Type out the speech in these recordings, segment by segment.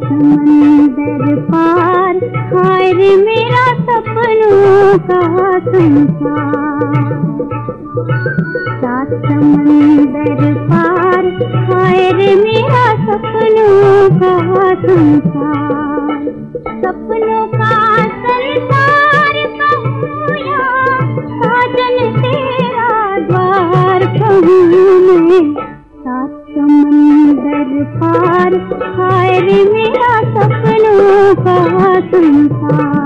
समंदर पार हाय मेरा सपनों का संसार। समंदर पार हाय मेरा सपनों का संसार। 绽放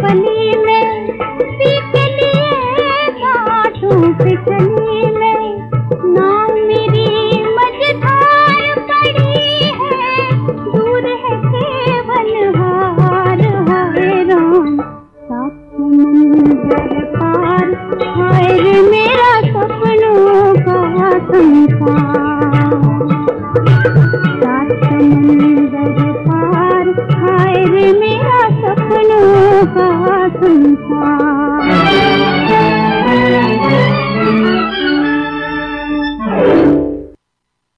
में